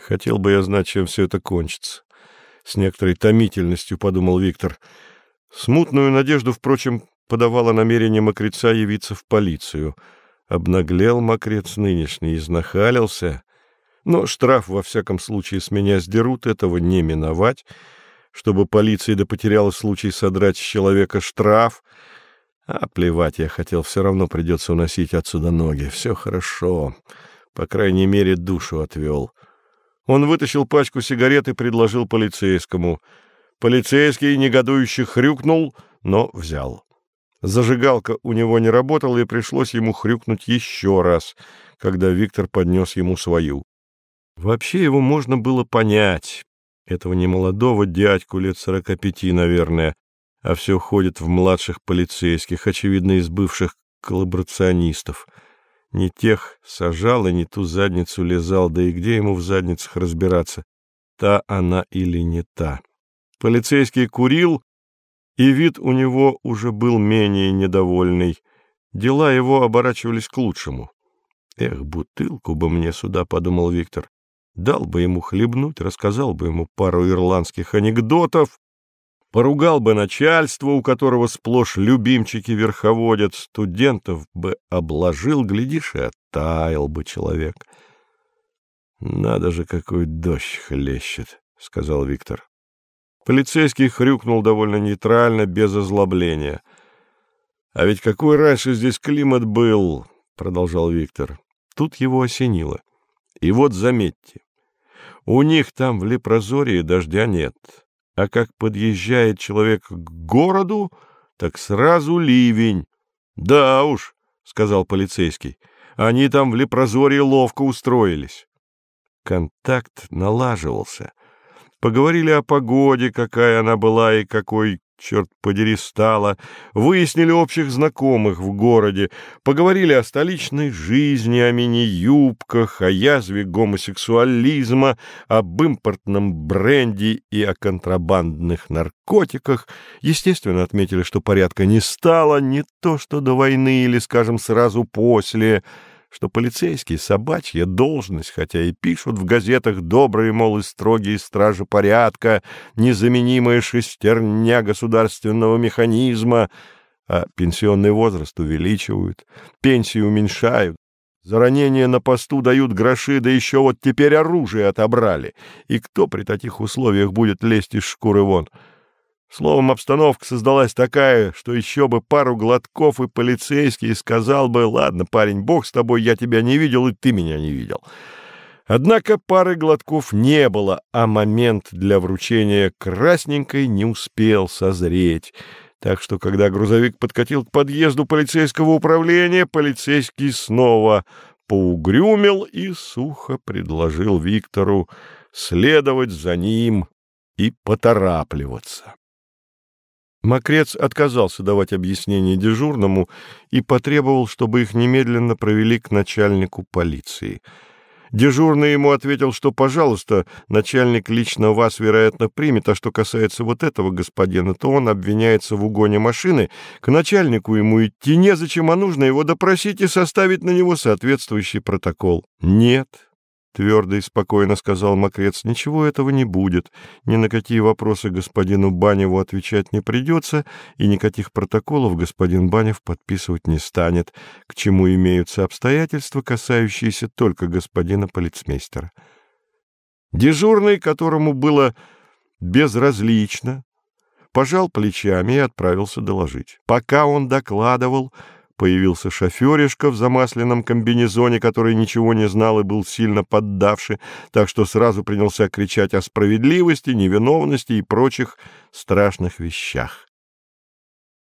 Хотел бы я знать, чем все это кончится. С некоторой томительностью подумал Виктор. Смутную надежду, впрочем, подавало намерение мокреца явиться в полицию. Обнаглел мокрец нынешний, изнахалился. Но штраф, во всяком случае, с меня сдерут, этого не миновать. Чтобы полиция да потеряла случай содрать с человека штраф. А плевать я хотел, все равно придется уносить отсюда ноги. Все хорошо. По крайней мере, душу отвел. Он вытащил пачку сигарет и предложил полицейскому. Полицейский негодующе хрюкнул, но взял. Зажигалка у него не работала, и пришлось ему хрюкнуть еще раз, когда Виктор поднес ему свою. Вообще его можно было понять, этого немолодого дядьку лет сорока пяти, наверное, а все ходит в младших полицейских, очевидно, из бывших коллаборационистов. Не тех сажал и не ту задницу лизал, да и где ему в задницах разбираться, та она или не та. Полицейский курил, и вид у него уже был менее недовольный. Дела его оборачивались к лучшему. «Эх, бутылку бы мне сюда», — подумал Виктор. Дал бы ему хлебнуть, рассказал бы ему пару ирландских анекдотов, поругал бы начальство, у которого сплошь любимчики верховодят, студентов бы обложил, глядишь, и оттаял бы человек. — Надо же, какой дождь хлещет, — сказал Виктор. Полицейский хрюкнул довольно нейтрально, без озлобления. — А ведь какой раньше здесь климат был, — продолжал Виктор. Тут его осенило. И вот заметьте, у них там в Лепрозории дождя нет, а как подъезжает человек к городу, так сразу ливень. — Да уж, — сказал полицейский, — они там в Лепрозории ловко устроились. Контакт налаживался. Поговорили о погоде, какая она была и какой черт подери, стало, выяснили общих знакомых в городе, поговорили о столичной жизни, о мини-юбках, о язве гомосексуализма, об импортном бренде и о контрабандных наркотиках. Естественно, отметили, что порядка не стало, не то что до войны или, скажем, сразу после – что полицейский — собачья должность, хотя и пишут в газетах добрые, мол, и строгие стражи порядка, незаменимая шестерня государственного механизма, а пенсионный возраст увеличивают, пенсии уменьшают, за ранение на посту дают гроши, да еще вот теперь оружие отобрали. И кто при таких условиях будет лезть из шкуры вон? — Словом, обстановка создалась такая, что еще бы пару глотков и полицейский сказал бы, «Ладно, парень, бог с тобой, я тебя не видел, и ты меня не видел». Однако пары глотков не было, а момент для вручения красненькой не успел созреть. Так что, когда грузовик подкатил к подъезду полицейского управления, полицейский снова поугрюмил и сухо предложил Виктору следовать за ним и поторапливаться. Мокрец отказался давать объяснение дежурному и потребовал, чтобы их немедленно провели к начальнику полиции. Дежурный ему ответил, что, пожалуйста, начальник лично вас, вероятно, примет, а что касается вот этого господина, то он обвиняется в угоне машины, к начальнику ему идти незачем, а нужно его допросить и составить на него соответствующий протокол. Нет, — твердо и спокойно сказал Мокрец, — ничего этого не будет. Ни на какие вопросы господину Баневу отвечать не придется, и никаких протоколов господин Банев подписывать не станет, к чему имеются обстоятельства, касающиеся только господина полицмейстера. Дежурный, которому было безразлично, пожал плечами и отправился доложить. Пока он докладывал, Появился шоферишка в замасленном комбинезоне, который ничего не знал и был сильно поддавший, так что сразу принялся кричать о справедливости, невиновности и прочих страшных вещах.